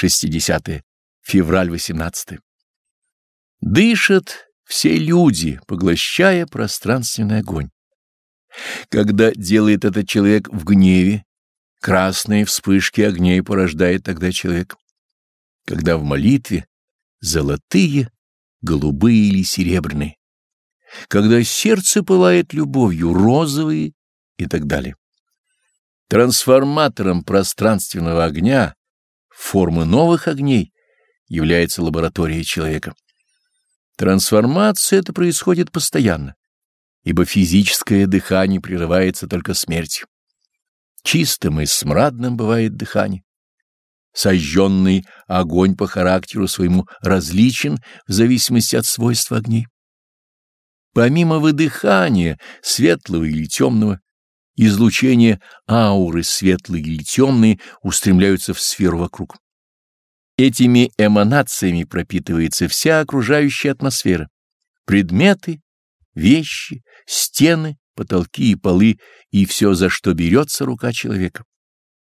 60. Февраль 18. Дышат все люди, поглощая пространственный огонь. Когда делает этот человек в гневе, красные вспышки огней порождает тогда человек. Когда в молитве золотые, голубые или серебряные. Когда сердце пылает любовью, розовые и так далее. Трансформатором пространственного огня, формы новых огней, является лаборатория человека. Трансформация это происходит постоянно, ибо физическое дыхание прерывается только смертью. Чистым и смрадным бывает дыхание. Сожженный огонь по характеру своему различен в зависимости от свойств огней. Помимо выдыхания, светлого или темного, излучения ауры светлые или темные устремляются в сферу вокруг. Этими эманациями пропитывается вся окружающая атмосфера. Предметы, вещи, стены, потолки и полы, и все, за что берется рука человека.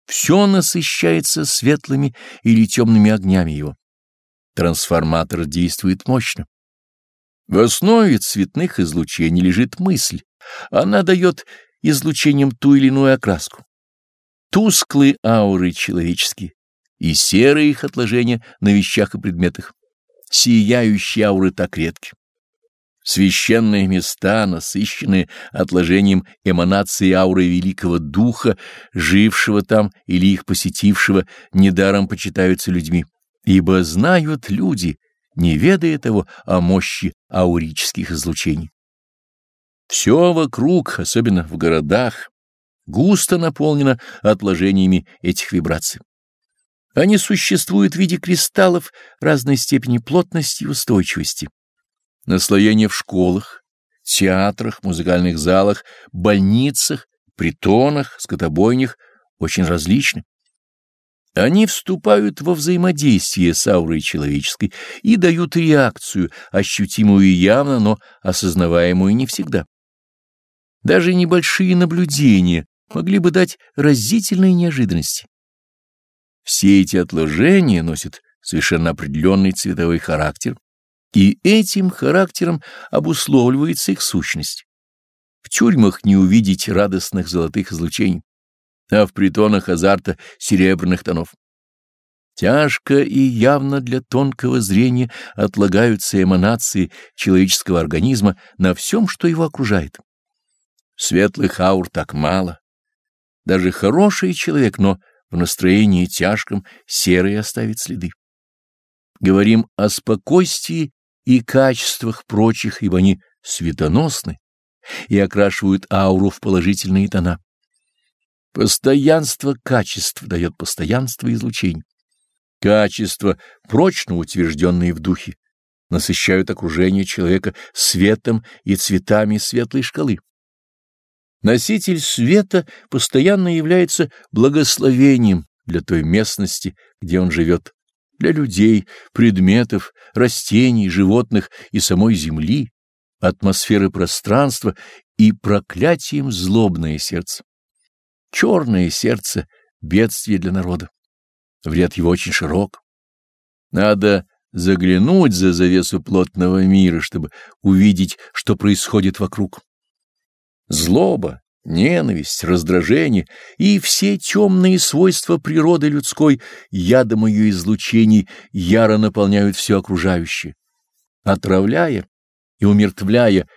Все насыщается светлыми или темными огнями его. Трансформатор действует мощно. В основе цветных излучений лежит мысль. Она дает излучением ту или иную окраску. Тусклые ауры человеческие и серые их отложения на вещах и предметах. Сияющие ауры так редки. Священные места, насыщенные отложением эманации ауры великого духа, жившего там или их посетившего, недаром почитаются людьми, ибо знают люди, не ведая того о мощи аурических излучений. Все вокруг, особенно в городах, густо наполнено отложениями этих вибраций. Они существуют в виде кристаллов разной степени плотности и устойчивости. Наслоение в школах, театрах, музыкальных залах, больницах, притонах, скотобойнях очень различны. Они вступают во взаимодействие с аурой человеческой и дают реакцию, ощутимую явно, но осознаваемую не всегда. Даже небольшие наблюдения могли бы дать разительные неожиданности. Все эти отложения носят совершенно определенный цветовой характер, и этим характером обусловливается их сущность. В тюрьмах не увидеть радостных золотых излучений, а в притонах азарта серебряных тонов. Тяжко и явно для тонкого зрения отлагаются эманации человеческого организма на всем, что его окружает. Светлых аур так мало. Даже хороший человек, но в настроении тяжком серый оставит следы. Говорим о спокойствии и качествах прочих, ибо они светоносны и окрашивают ауру в положительные тона. Постоянство качеств дает постоянство излучений. Качества, прочно утвержденные в духе, насыщают окружение человека светом и цветами светлой шкалы. Носитель света постоянно является благословением для той местности, где он живет, для людей, предметов, растений, животных и самой земли, атмосферы пространства и проклятием злобное сердце. Черное сердце — бедствие для народа. Вред его очень широк. Надо заглянуть за завесу плотного мира, чтобы увидеть, что происходит вокруг. Злоба, ненависть, раздражение и все темные свойства природы людской ядом ее излучений яро наполняют все окружающее, отравляя и умертвляя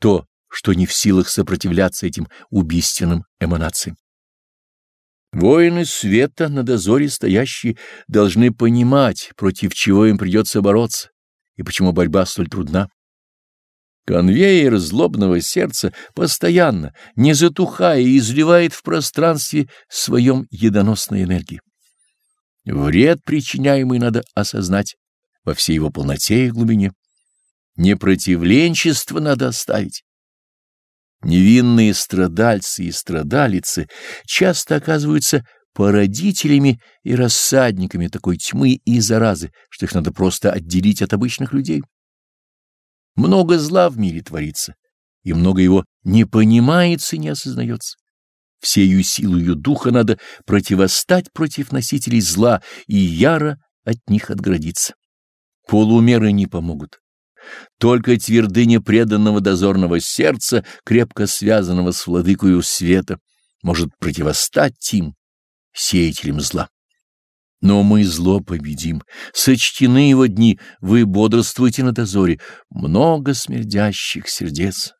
то, что не в силах сопротивляться этим убийственным эманациям. Воины света на дозоре стоящие должны понимать, против чего им придется бороться и почему борьба столь трудна. Конвейер злобного сердца постоянно, не затухая, изливает в пространстве своем едоносной энергии. Вред, причиняемый, надо осознать во всей его полноте и глубине. Непротивленчество надо оставить. Невинные страдальцы и страдалицы часто оказываются породителями и рассадниками такой тьмы и заразы, что их надо просто отделить от обычных людей. Много зла в мире творится, и много его не понимается и не осознается. Всею силою духа надо противостать против носителей зла и яро от них отградиться. Полумеры не помогут. Только твердыня преданного дозорного сердца, крепко связанного с владыкою света, может противостать им, сеятелям зла. Но мы зло победим. Сочтены его дни, вы бодрствуйте на дозоре. Много смердящих сердец.